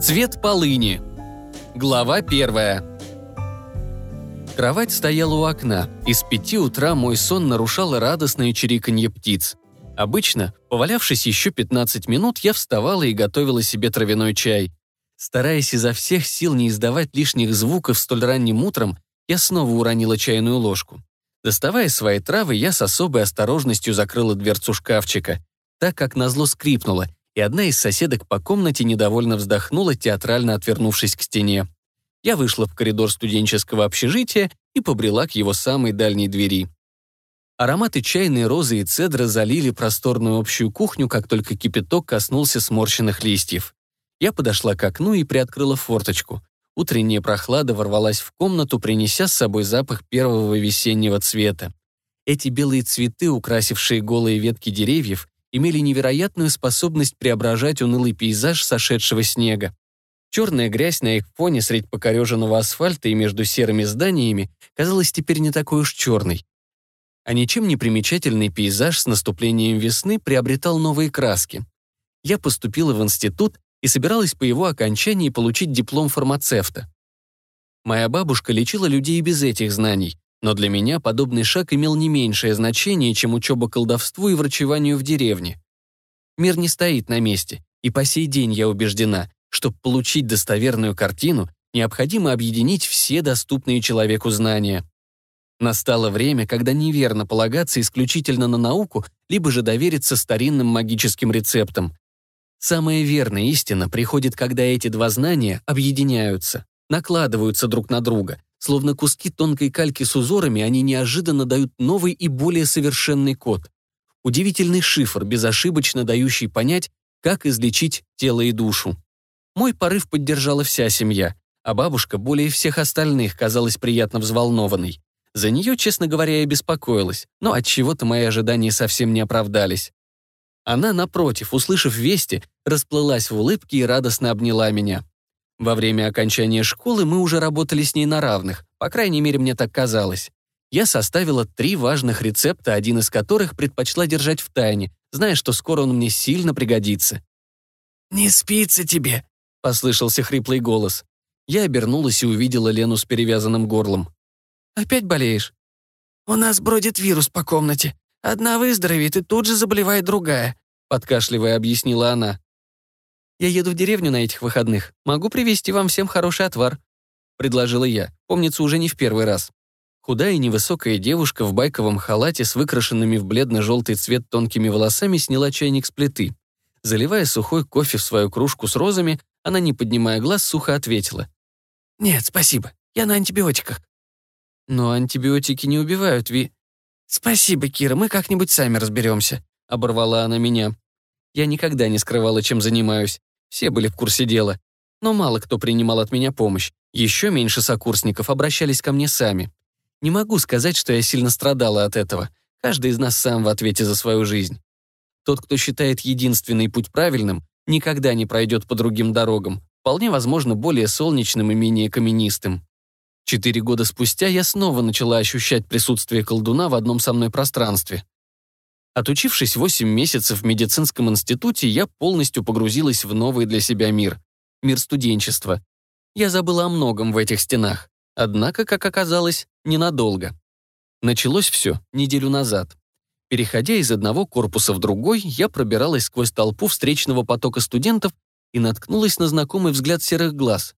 Цвет полыни. Глава первая. Кровать стояла у окна, и с пяти утра мой сон нарушало радостное чириканье птиц. Обычно, повалявшись еще 15 минут, я вставала и готовила себе травяной чай. Стараясь изо всех сил не издавать лишних звуков столь ранним утром, я снова уронила чайную ложку. Доставая свои травы, я с особой осторожностью закрыла дверцу шкафчика, так как назло скрипнула, и одна из соседок по комнате недовольно вздохнула, театрально отвернувшись к стене. Я вышла в коридор студенческого общежития и побрела к его самой дальней двери. Ароматы чайной розы и цедра залили просторную общую кухню, как только кипяток коснулся сморщенных листьев. Я подошла к окну и приоткрыла форточку. Утренняя прохлада ворвалась в комнату, принеся с собой запах первого весеннего цвета. Эти белые цветы, украсившие голые ветки деревьев, имели невероятную способность преображать унылый пейзаж сошедшего снега. Черная грязь на их фоне средь покореженного асфальта и между серыми зданиями казалась теперь не такой уж черной. А ничем не примечательный пейзаж с наступлением весны приобретал новые краски. Я поступила в институт и собиралась по его окончании получить диплом фармацевта. Моя бабушка лечила людей без этих знаний, но для меня подобный шаг имел не меньшее значение, чем учеба колдовству и врачеванию в деревне. Мир не стоит на месте, и по сей день я убеждена, чтобы получить достоверную картину, необходимо объединить все доступные человеку знания. Настало время, когда неверно полагаться исключительно на науку, либо же довериться старинным магическим рецептам. Самая верная истина приходит, когда эти два знания объединяются, накладываются друг на друга, Словно куски тонкой кальки с узорами, они неожиданно дают новый и более совершенный код. Удивительный шифр, безошибочно дающий понять, как излечить тело и душу. Мой порыв поддержала вся семья, а бабушка более всех остальных казалась приятно взволнованной. За нее, честно говоря, я беспокоилась, но от чего то мои ожидания совсем не оправдались. Она, напротив, услышав вести, расплылась в улыбке и радостно обняла меня. Во время окончания школы мы уже работали с ней на равных, по крайней мере, мне так казалось. Я составила три важных рецепта, один из которых предпочла держать в тайне, зная, что скоро он мне сильно пригодится. «Не спится тебе», — послышался хриплый голос. Я обернулась и увидела Лену с перевязанным горлом. «Опять болеешь?» «У нас бродит вирус по комнате. Одна выздоровеет, и тут же заболевает другая», — подкашливая объяснила она. Я еду в деревню на этих выходных. Могу привезти вам всем хороший отвар», — предложила я. Помнится, уже не в первый раз. Худая невысокая девушка в байковом халате с выкрашенными в бледно-желтый цвет тонкими волосами сняла чайник с плиты. Заливая сухой кофе в свою кружку с розами, она, не поднимая глаз, сухо ответила. «Нет, спасибо. Я на антибиотиках». «Но антибиотики не убивают, Ви...» «Спасибо, Кира, мы как-нибудь сами разберемся», — оборвала она меня. Я никогда не скрывала, чем занимаюсь. Все были в курсе дела. Но мало кто принимал от меня помощь. Еще меньше сокурсников обращались ко мне сами. Не могу сказать, что я сильно страдала от этого. Каждый из нас сам в ответе за свою жизнь. Тот, кто считает единственный путь правильным, никогда не пройдет по другим дорогам, вполне возможно, более солнечным и менее каменистым. Четыре года спустя я снова начала ощущать присутствие колдуна в одном со мной пространстве. Отучившись 8 месяцев в медицинском институте, я полностью погрузилась в новый для себя мир. Мир студенчества. Я забыла о многом в этих стенах. Однако, как оказалось, ненадолго. Началось все неделю назад. Переходя из одного корпуса в другой, я пробиралась сквозь толпу встречного потока студентов и наткнулась на знакомый взгляд серых глаз.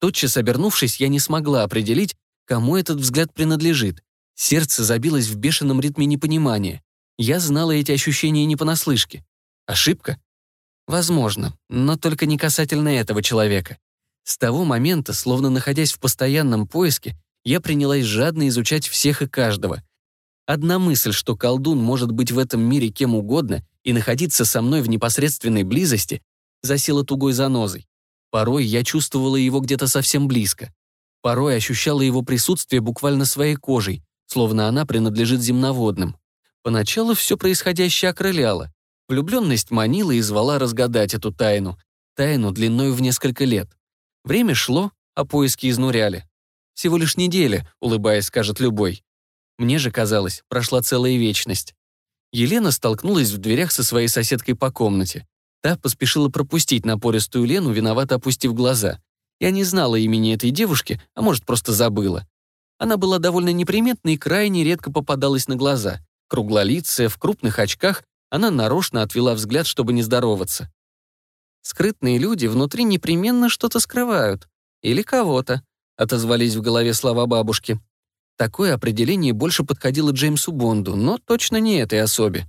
Тотчас обернувшись, я не смогла определить, кому этот взгляд принадлежит. Сердце забилось в бешеном ритме непонимания. Я знала эти ощущения не понаслышке. Ошибка? Возможно, но только не касательно этого человека. С того момента, словно находясь в постоянном поиске, я принялась жадно изучать всех и каждого. Одна мысль, что колдун может быть в этом мире кем угодно и находиться со мной в непосредственной близости, засела тугой занозой. Порой я чувствовала его где-то совсем близко. Порой ощущала его присутствие буквально своей кожей, словно она принадлежит земноводным. Поначалу все происходящее окрыляло. Влюбленность манила и звала разгадать эту тайну. Тайну длиной в несколько лет. Время шло, а поиски изнуряли. Всего лишь неделя, улыбаясь, скажет любой. Мне же казалось, прошла целая вечность. Елена столкнулась в дверях со своей соседкой по комнате. Та поспешила пропустить напористую Лену, виновато опустив глаза. Я не знала имени этой девушки, а может, просто забыла. Она была довольно неприметной и крайне редко попадалась на глаза. Круглолицая, в крупных очках, она нарочно отвела взгляд, чтобы не здороваться. Скрытные люди внутри непременно что-то скрывают. Или кого-то, отозвались в голове слова бабушки. Такое определение больше подходило Джеймсу Бонду, но точно не этой особе.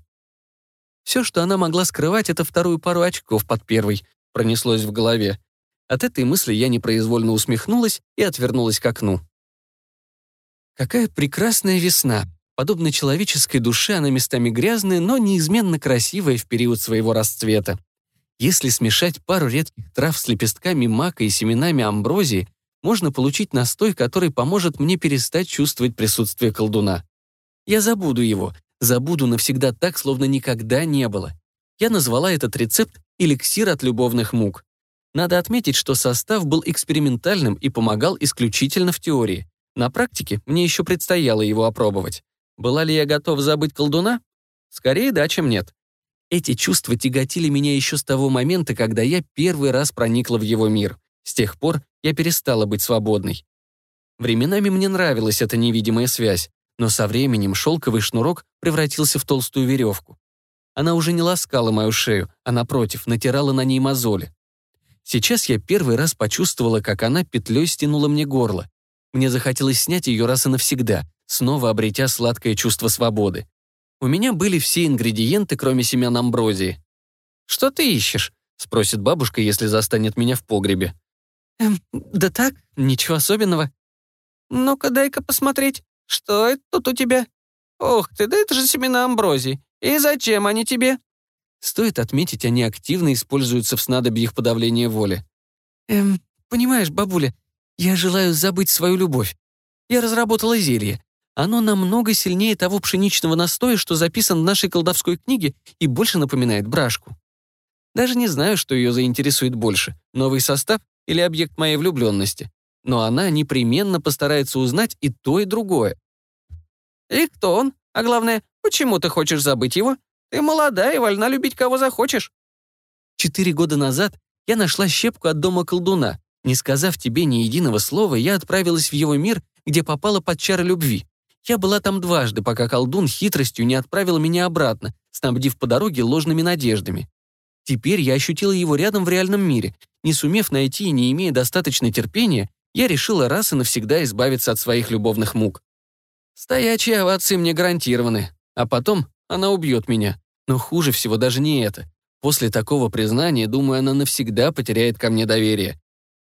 Все, что она могла скрывать, это вторую пару очков под первой, пронеслось в голове. От этой мысли я непроизвольно усмехнулась и отвернулась к окну. Какая прекрасная весна. Подобно человеческой душе, она местами грязная, но неизменно красивая в период своего расцвета. Если смешать пару редких трав с лепестками мака и семенами амброзии, можно получить настой, который поможет мне перестать чувствовать присутствие колдуна. Я забуду его, забуду навсегда так, словно никогда не было. Я назвала этот рецепт «эликсир от любовных мук». Надо отметить, что состав был экспериментальным и помогал исключительно в теории. На практике мне еще предстояло его опробовать. Была ли я готов забыть колдуна? Скорее да, чем нет. Эти чувства тяготили меня еще с того момента, когда я первый раз проникла в его мир. С тех пор я перестала быть свободной. Временами мне нравилась эта невидимая связь, но со временем шелковый шнурок превратился в толстую веревку. Она уже не ласкала мою шею, а напротив, натирала на ней мозоли. Сейчас я первый раз почувствовала, как она петлей стянула мне горло. Мне захотелось снять ее раз и навсегда, снова обретя сладкое чувство свободы. У меня были все ингредиенты, кроме семян амброзии. «Что ты ищешь?» — спросит бабушка, если застанет меня в погребе. «Эм, да так, ничего особенного». «Ну-ка, дай-ка посмотреть, что это тут у тебя? Ох ты, да это же семена амброзии. И зачем они тебе?» Стоит отметить, они активно используются в снадобьях подавления воли. «Эм, понимаешь, бабуля, я желаю забыть свою любовь. Я разработала зелье. Оно намного сильнее того пшеничного настоя, что записан в нашей колдовской книге и больше напоминает брашку. Даже не знаю, что ее заинтересует больше, новый состав или объект моей влюбленности. Но она непременно постарается узнать и то, и другое. И кто он? А главное, почему ты хочешь забыть его? Ты молода и вольна любить кого захочешь. Четыре года назад я нашла щепку от дома колдуна. Не сказав тебе ни единого слова, я отправилась в его мир, где попала под чары любви. Я была там дважды, пока колдун хитростью не отправил меня обратно, снабдив по дороге ложными надеждами. Теперь я ощутила его рядом в реальном мире. Не сумев найти и не имея достаточно терпения, я решила раз и навсегда избавиться от своих любовных мук. Стоячие овации мне гарантированы, а потом она убьет меня. Но хуже всего даже не это. После такого признания, думаю, она навсегда потеряет ко мне доверие.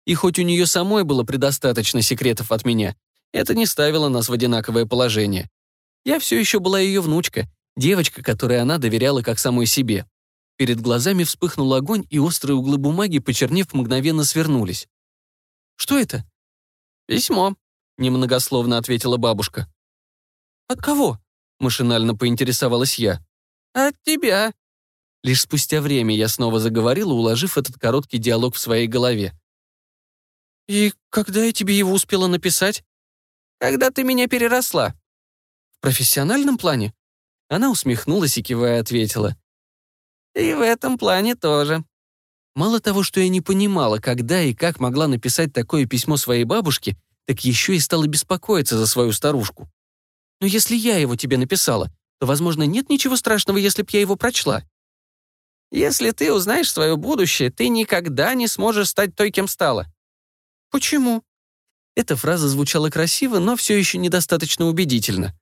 И хоть у нее самой было предостаточно секретов от меня, это не ставило нас в одинаковое положение. Я все еще была ее внучка, девочка, которой она доверяла как самой себе. Перед глазами вспыхнул огонь, и острые углы бумаги, почернев, мгновенно свернулись. «Что это?» «Письмо», — немногословно ответила бабушка. «От кого?» — машинально поинтересовалась я. «От тебя». Лишь спустя время я снова заговорила, уложив этот короткий диалог в своей голове. «И когда я тебе его успела написать?» «Когда ты меня переросла». «В профессиональном плане?» Она усмехнулась и, кивая, ответила. «И в этом плане тоже». Мало того, что я не понимала, когда и как могла написать такое письмо своей бабушке, так еще и стала беспокоиться за свою старушку. «Но если я его тебе написала, то, возможно, нет ничего страшного, если б я его прочла». «Если ты узнаешь свое будущее, ты никогда не сможешь стать той, кем стала. «Почему?» Эта фраза звучала красиво, но все еще недостаточно убедительно.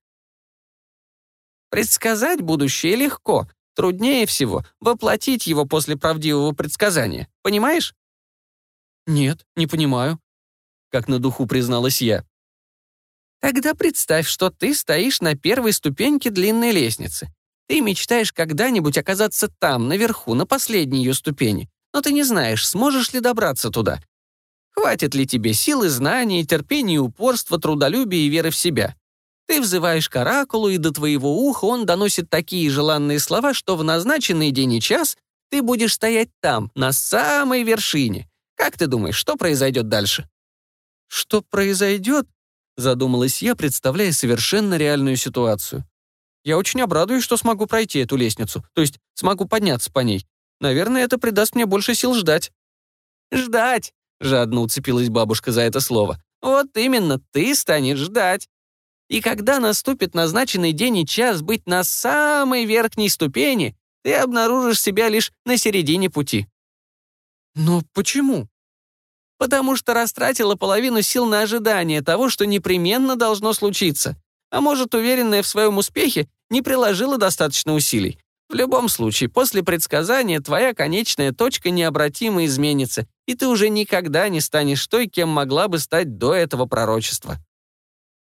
«Предсказать будущее легко. Труднее всего воплотить его после правдивого предсказания. Понимаешь?» «Нет, не понимаю», — как на духу призналась я. «Тогда представь, что ты стоишь на первой ступеньке длинной лестницы. Ты мечтаешь когда-нибудь оказаться там, наверху, на последней ее ступени, но ты не знаешь, сможешь ли добраться туда. Хватит ли тебе силы, знаний, терпения, упорства, трудолюбия и веры в себя? Ты взываешь к оракулу, и до твоего уха он доносит такие желанные слова, что в назначенный день и час ты будешь стоять там, на самой вершине. Как ты думаешь, что произойдет дальше? Что произойдет? Задумалась я, представляя совершенно реальную ситуацию. Я очень обрадуюсь, что смогу пройти эту лестницу, то есть смогу подняться по ней. Наверное, это придаст мне больше сил ждать». «Ждать!» — жадно уцепилась бабушка за это слово. «Вот именно, ты станешь ждать. И когда наступит назначенный день и час быть на самой верхней ступени, ты обнаружишь себя лишь на середине пути». «Но почему?» «Потому что растратила половину сил на ожидание того, что непременно должно случиться. А может, уверенная в своем успехе, не приложила достаточно усилий. В любом случае, после предсказания твоя конечная точка необратимо изменится, и ты уже никогда не станешь той, кем могла бы стать до этого пророчества.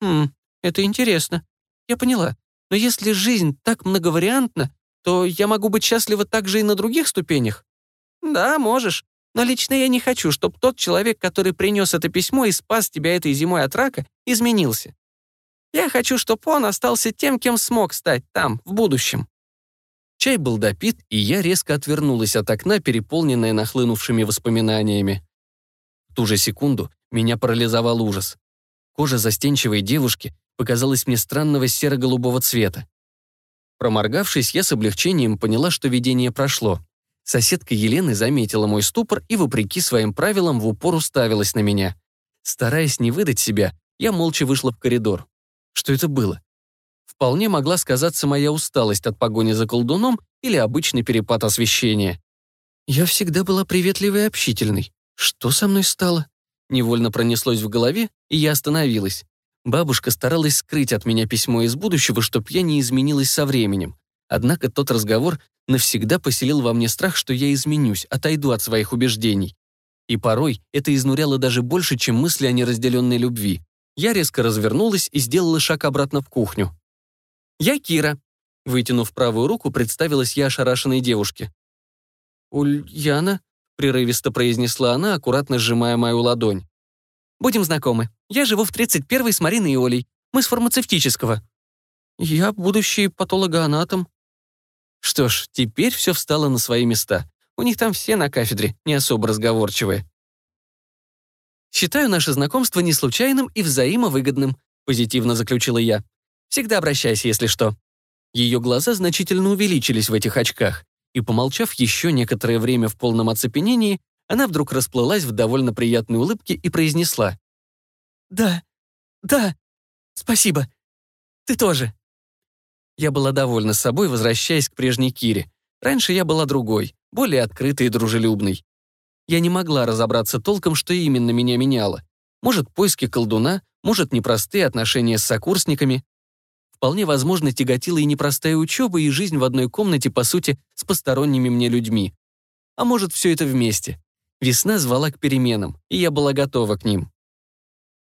Хм, это интересно. Я поняла. Но если жизнь так многовариантна, то я могу быть счастлива также и на других ступенях? Да, можешь. Но лично я не хочу, чтобы тот человек, который принес это письмо и спас тебя этой зимой от рака, изменился. Я хочу, чтобы он остался тем, кем смог стать там, в будущем. Чай был допит, и я резко отвернулась от окна, переполненная нахлынувшими воспоминаниями. В ту же секунду меня парализовал ужас. Кожа застенчивой девушки показалась мне странного серо-голубого цвета. Проморгавшись, я с облегчением поняла, что видение прошло. Соседка Елены заметила мой ступор и, вопреки своим правилам, в упор уставилась на меня. Стараясь не выдать себя, я молча вышла в коридор. Что это было? Вполне могла сказаться моя усталость от погони за колдуном или обычный перепад освещения. Я всегда была приветливой и общительной. Что со мной стало? Невольно пронеслось в голове, и я остановилась. Бабушка старалась скрыть от меня письмо из будущего, чтоб я не изменилась со временем. Однако тот разговор навсегда поселил во мне страх, что я изменюсь, отойду от своих убеждений. И порой это изнуряло даже больше, чем мысли о неразделенной любви. Я резко развернулась и сделала шаг обратно в кухню. «Я Кира», — вытянув правую руку, представилась я ошарашенной девушке. «Ульяна?» — прерывисто произнесла она, аккуратно сжимая мою ладонь. «Будем знакомы. Я живу в 31-й с Мариной и Олей. Мы с фармацевтического». «Я будущий патологоанатом». Что ж, теперь все встало на свои места. У них там все на кафедре, не особо разговорчивые. «Считаю наше знакомство не случайным и взаимовыгодным», позитивно заключила я. Всегда обращайся, если что». Ее глаза значительно увеличились в этих очках, и, помолчав еще некоторое время в полном оцепенении, она вдруг расплылась в довольно приятной улыбке и произнесла. «Да, да, спасибо. Ты тоже». Я была довольна собой, возвращаясь к прежней Кире. Раньше я была другой, более открытой и дружелюбной. Я не могла разобраться толком, что именно меня меняло. Может, поиски колдуна, может, непростые отношения с сокурсниками, вполне возможно тяготила и непростая учеба, и жизнь в одной комнате, по сути, с посторонними мне людьми. А может, все это вместе. Весна звала к переменам, и я была готова к ним.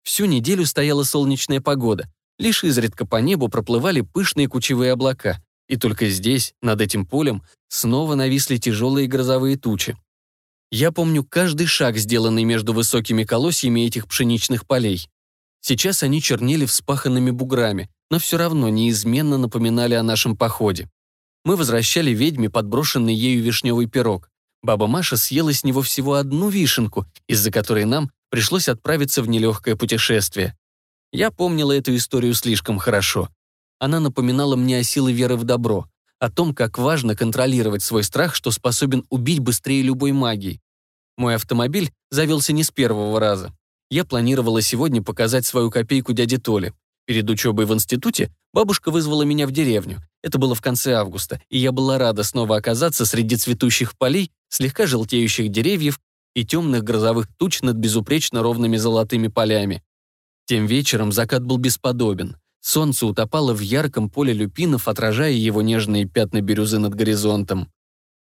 Всю неделю стояла солнечная погода. Лишь изредка по небу проплывали пышные кучевые облака. И только здесь, над этим полем, снова нависли тяжелые грозовые тучи. Я помню каждый шаг, сделанный между высокими колосьями этих пшеничных полей. Сейчас они чернели вспаханными буграми, но все равно неизменно напоминали о нашем походе. Мы возвращали ведьме подброшенный ею вишневый пирог. Баба Маша съела с него всего одну вишенку, из-за которой нам пришлось отправиться в нелегкое путешествие. Я помнила эту историю слишком хорошо. Она напоминала мне о силе веры в добро, о том, как важно контролировать свой страх, что способен убить быстрее любой магии. Мой автомобиль завелся не с первого раза. Я планировала сегодня показать свою копейку дяде Толе. Перед учебой в институте бабушка вызвала меня в деревню. Это было в конце августа, и я была рада снова оказаться среди цветущих полей, слегка желтеющих деревьев и темных грозовых туч над безупречно ровными золотыми полями. Тем вечером закат был бесподобен. Солнце утопало в ярком поле люпинов, отражая его нежные пятна бирюзы над горизонтом.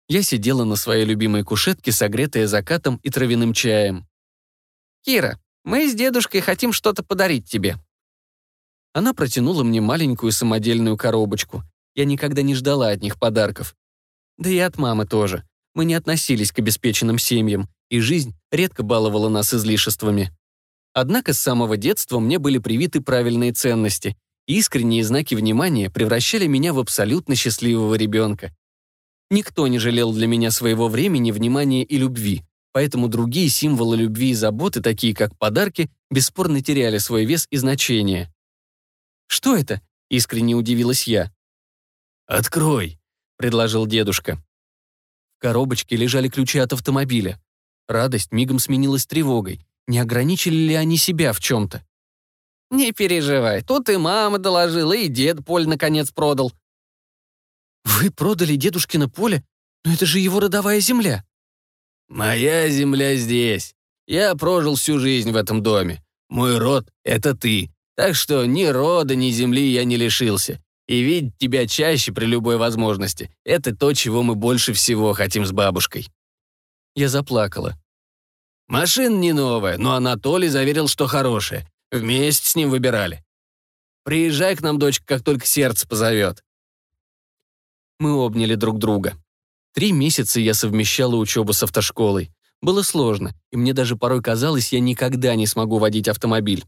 Я сидела на своей любимой кушетке, согретая закатом и травяным чаем. «Кира, мы с дедушкой хотим что-то подарить тебе», она протянула мне маленькую самодельную коробочку. Я никогда не ждала от них подарков. Да и от мамы тоже. Мы не относились к обеспеченным семьям, и жизнь редко баловала нас излишествами. Однако с самого детства мне были привиты правильные ценности, искренние знаки внимания превращали меня в абсолютно счастливого ребенка. Никто не жалел для меня своего времени, внимания и любви, поэтому другие символы любви и заботы, такие как подарки, бесспорно теряли свой вес и значение. «Что это?» — искренне удивилась я. «Открой», — предложил дедушка. В коробочке лежали ключи от автомобиля. Радость мигом сменилась тревогой. Не ограничили ли они себя в чем-то? «Не переживай, тут и мама доложила, и дед поле наконец продал». «Вы продали дедушкино поле? Но это же его родовая земля». «Моя земля здесь. Я прожил всю жизнь в этом доме. Мой род — это ты. Так что ни рода, ни земли я не лишился. И видеть тебя чаще при любой возможности — это то, чего мы больше всего хотим с бабушкой». Я заплакала. «Машина не новая, но Анатолий заверил, что хорошая. Вместе с ним выбирали. Приезжай к нам, дочка, как только сердце позовет». Мы обняли друг друга. Три месяца я совмещала учебу с автошколой. Было сложно, и мне даже порой казалось, я никогда не смогу водить автомобиль.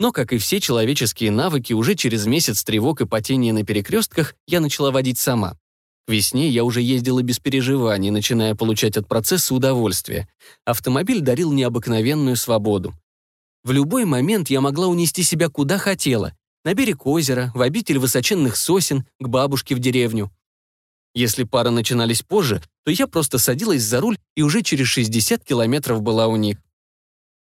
Но, как и все человеческие навыки, уже через месяц тревог и потения на перекрестках я начала водить сама. К весне я уже ездила без переживаний, начиная получать от процесса удовольствие. Автомобиль дарил необыкновенную свободу. В любой момент я могла унести себя куда хотела. На берег озера, в обитель высоченных сосен, к бабушке в деревню. Если пары начинались позже, то я просто садилась за руль и уже через 60 километров была у них.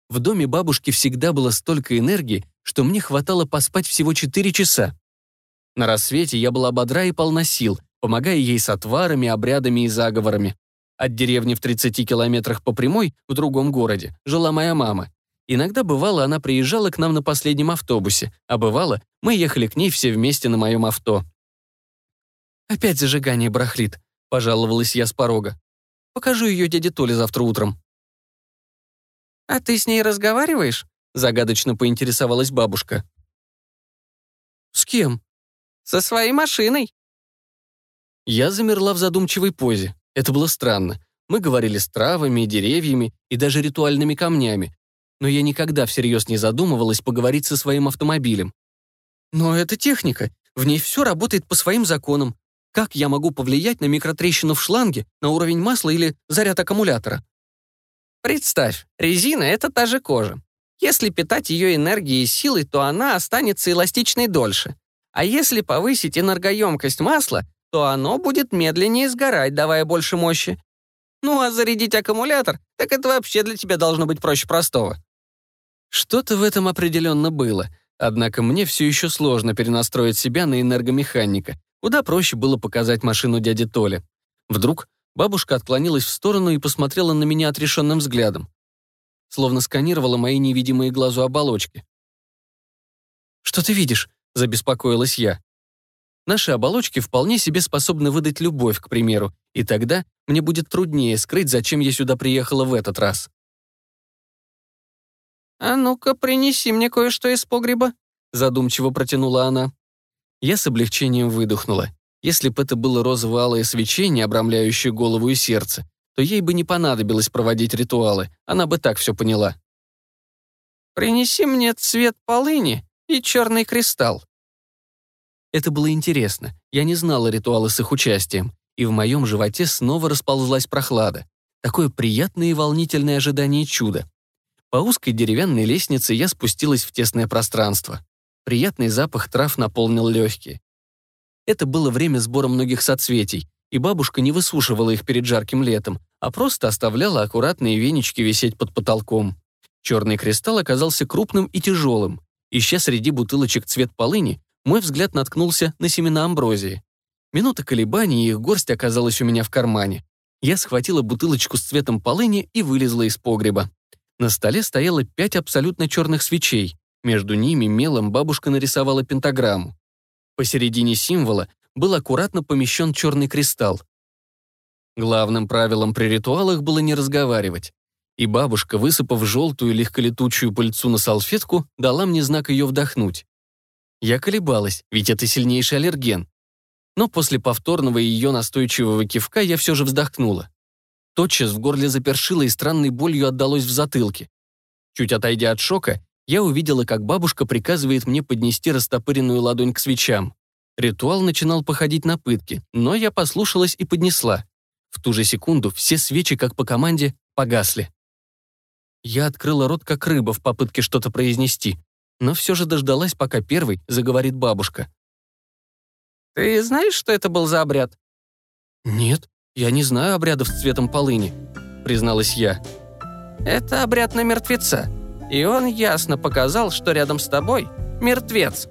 В доме бабушки всегда было столько энергии, что мне хватало поспать всего 4 часа. На рассвете я была бодра и полна сил, помогая ей с отварами, обрядами и заговорами. От деревни в 30 километрах по прямой, в другом городе, жила моя мама. Иногда бывало, она приезжала к нам на последнем автобусе, а бывало, мы ехали к ней все вместе на моем авто. «Опять зажигание барахлит», — пожаловалась я с порога. «Покажу ее дяде Толе завтра утром». «А ты с ней разговариваешь?» — загадочно поинтересовалась бабушка. «С кем?» «Со своей машиной». Я замерла в задумчивой позе. Это было странно. Мы говорили с травами, деревьями и даже ритуальными камнями. Но я никогда всерьез не задумывалась поговорить со своим автомобилем. Но это техника. В ней все работает по своим законам. Как я могу повлиять на микротрещину в шланге, на уровень масла или заряд аккумулятора? Представь, резина — это та же кожа. Если питать ее энергией и силой, то она останется эластичной дольше. А если повысить энергоемкость масла, то оно будет медленнее сгорать, давая больше мощи. Ну а зарядить аккумулятор, так это вообще для тебя должно быть проще простого. Что-то в этом определенно было, однако мне все еще сложно перенастроить себя на энергомеханика, Куда проще было показать машину дяди Толи. Вдруг бабушка отклонилась в сторону и посмотрела на меня отрешенным взглядом. Словно сканировала мои невидимые глазу оболочки. «Что ты видишь?» — забеспокоилась я. Наши оболочки вполне себе способны выдать любовь, к примеру, и тогда мне будет труднее скрыть, зачем я сюда приехала в этот раз. «А ну-ка, принеси мне кое-что из погреба», — задумчиво протянула она. Я с облегчением выдохнула. Если бы это было розово-алое свечение, обрамляющее голову и сердце, то ей бы не понадобилось проводить ритуалы, она бы так все поняла. «Принеси мне цвет полыни и черный кристалл». Это было интересно. Я не знала ритуалы с их участием, и в моем животе снова расползлась прохлада. Такое приятное и волнительное ожидание чуда. По узкой деревянной лестнице я спустилась в тесное пространство. Приятный запах трав наполнил легкие. Это было время сбора многих соцветий, и бабушка не высушивала их перед жарким летом, а просто оставляла аккуратные венички висеть под потолком. Черный кристалл оказался крупным и тяжелым. Ища среди бутылочек цвет полыни, мой взгляд наткнулся на семена амброзии. Минута колебаний, и их горсть оказалась у меня в кармане. Я схватила бутылочку с цветом полыни и вылезла из погреба. На столе стояло пять абсолютно черных свечей. Между ними мелом бабушка нарисовала пентаграмму. Посередине символа был аккуратно помещен черный кристалл. Главным правилом при ритуалах было не разговаривать. И бабушка, высыпав желтую легколетучую пыльцу на салфетку, дала мне знак ее вдохнуть. Я колебалась, ведь это сильнейший аллерген. Но после повторного ее настойчивого кивка я все же вздохнула. Тотчас в горле запершило и странной болью отдалось в затылке. Чуть отойдя от шока, я увидела, как бабушка приказывает мне поднести растопыренную ладонь к свечам. Ритуал начинал походить на пытки, но я послушалась и поднесла. В ту же секунду все свечи, как по команде, погасли. Я открыла рот, как рыба, в попытке что-то произнести, но все же дождалась, пока первый заговорит бабушка. «Ты знаешь, что это был за обряд?» «Нет, «Я не знаю обрядов с цветом полыни», — призналась я. «Это обряд на мертвеца, и он ясно показал, что рядом с тобой мертвец».